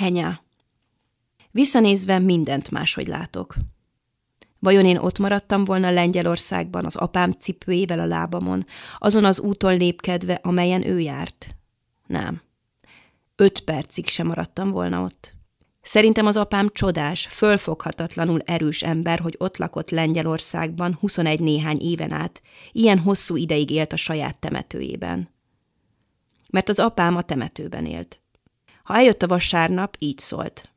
Henya. Visszanézve mindent máshogy látok. Vajon én ott maradtam volna Lengyelországban, az apám cipőjével a lábamon, azon az úton lépkedve, amelyen ő járt? Nem. Öt percig sem maradtam volna ott. Szerintem az apám csodás, fölfoghatatlanul erős ember, hogy ott lakott Lengyelországban 21 néhány éven át, ilyen hosszú ideig élt a saját temetőjében. Mert az apám a temetőben élt. Ha eljött a vasárnap, így szólt.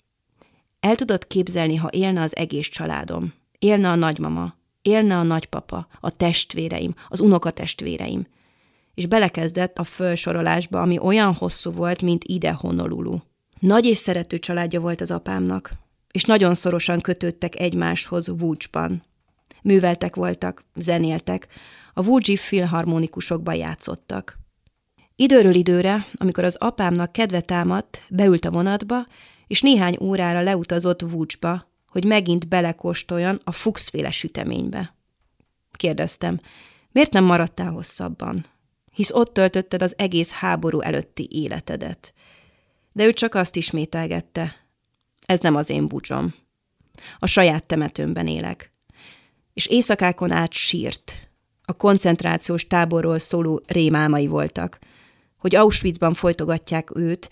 El tudod képzelni, ha élne az egész családom. Élne a nagymama, élne a nagypapa, a testvéreim, az unokatestvéreim. És belekezdett a felsorolásba, ami olyan hosszú volt, mint ide Honolulu. Nagy és szerető családja volt az apámnak, és nagyon szorosan kötődtek egymáshoz Vúcsban. Műveltek voltak, zenéltek, a Vúcsi filharmonikusokban játszottak. Időről időre, amikor az apámnak kedve támadt, beült a vonatba, és néhány órára leutazott Vúcsba, hogy megint belekóstoljon a fuxféle süteménybe. Kérdeztem, miért nem maradtál hosszabban? Hisz ott töltötted az egész háború előtti életedet. De ő csak azt ismételgette. Ez nem az én bucsom. A saját temetőmben élek. És éjszakákon át sírt. A koncentrációs táborról szóló rémálmai voltak, hogy Auschwitzban folytogatják őt,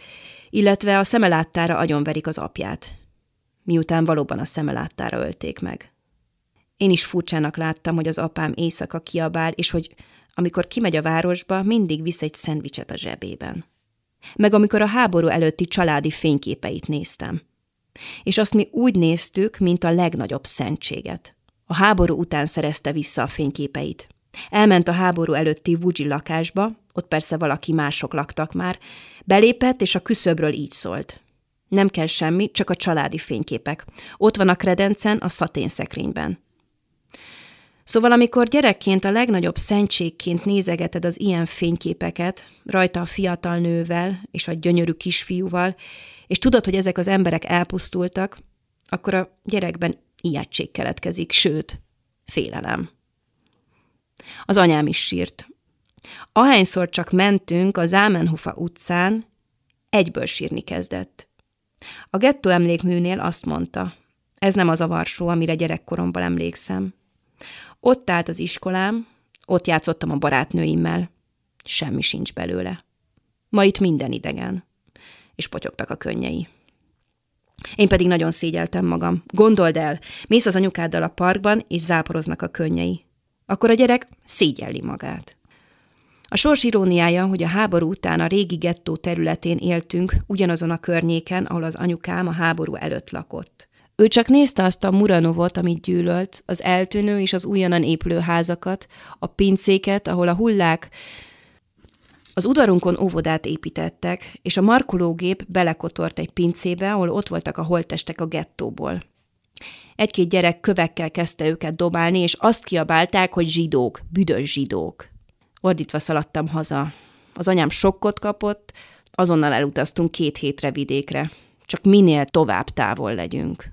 illetve a szemeláttára agyonverik az apját, miután valóban a szemeláttára ölték meg. Én is furcsának láttam, hogy az apám éjszaka kiabál, és hogy amikor kimegy a városba, mindig visz egy szendvicset a zsebében. Meg amikor a háború előtti családi fényképeit néztem. És azt mi úgy néztük, mint a legnagyobb szentséget. A háború után szerezte vissza a fényképeit. Elment a háború előtti Vuji lakásba, ott persze valaki mások laktak már, belépett, és a küszöbről így szólt. Nem kell semmi, csak a családi fényképek. Ott van a kredencen, a szaténszekrényben. Szóval amikor gyerekként a legnagyobb szentségként nézegeted az ilyen fényképeket, rajta a fiatal nővel és a gyönyörű kisfiúval, és tudod, hogy ezek az emberek elpusztultak, akkor a gyerekben ijegység keletkezik, sőt, félelem. Az anyám is sírt. Ahányszor csak mentünk a Zámenhofa utcán, egyből sírni kezdett. A gettó emlékműnél azt mondta, ez nem az a Varsó, amire gyerekkoromban emlékszem. Ott állt az iskolám, ott játszottam a barátnőimmel. Semmi sincs belőle. Ma itt minden idegen. És potyogtak a könnyei. Én pedig nagyon szégyeltem magam. Gondold el, mész az anyukáddal a parkban, és záporoznak a könnyei. Akkor a gyerek szégyelli magát. A sors iróniája, hogy a háború után a régi gettó területén éltünk, ugyanazon a környéken, ahol az anyukám a háború előtt lakott. Ő csak nézte azt a Muranovot, amit gyűlölt, az eltűnő és az újonnan épülő házakat, a pincéket, ahol a hullák az udarunkon óvodát építettek, és a markológép belekotort egy pincébe, ahol ott voltak a holttestek a gettóból. Egy-két gyerek kövekkel kezdte őket dobálni, és azt kiabálták, hogy zsidók, büdös zsidók. Ordítva szaladtam haza. Az anyám sokkot kapott, azonnal elutaztunk két hétre vidékre. Csak minél tovább távol legyünk.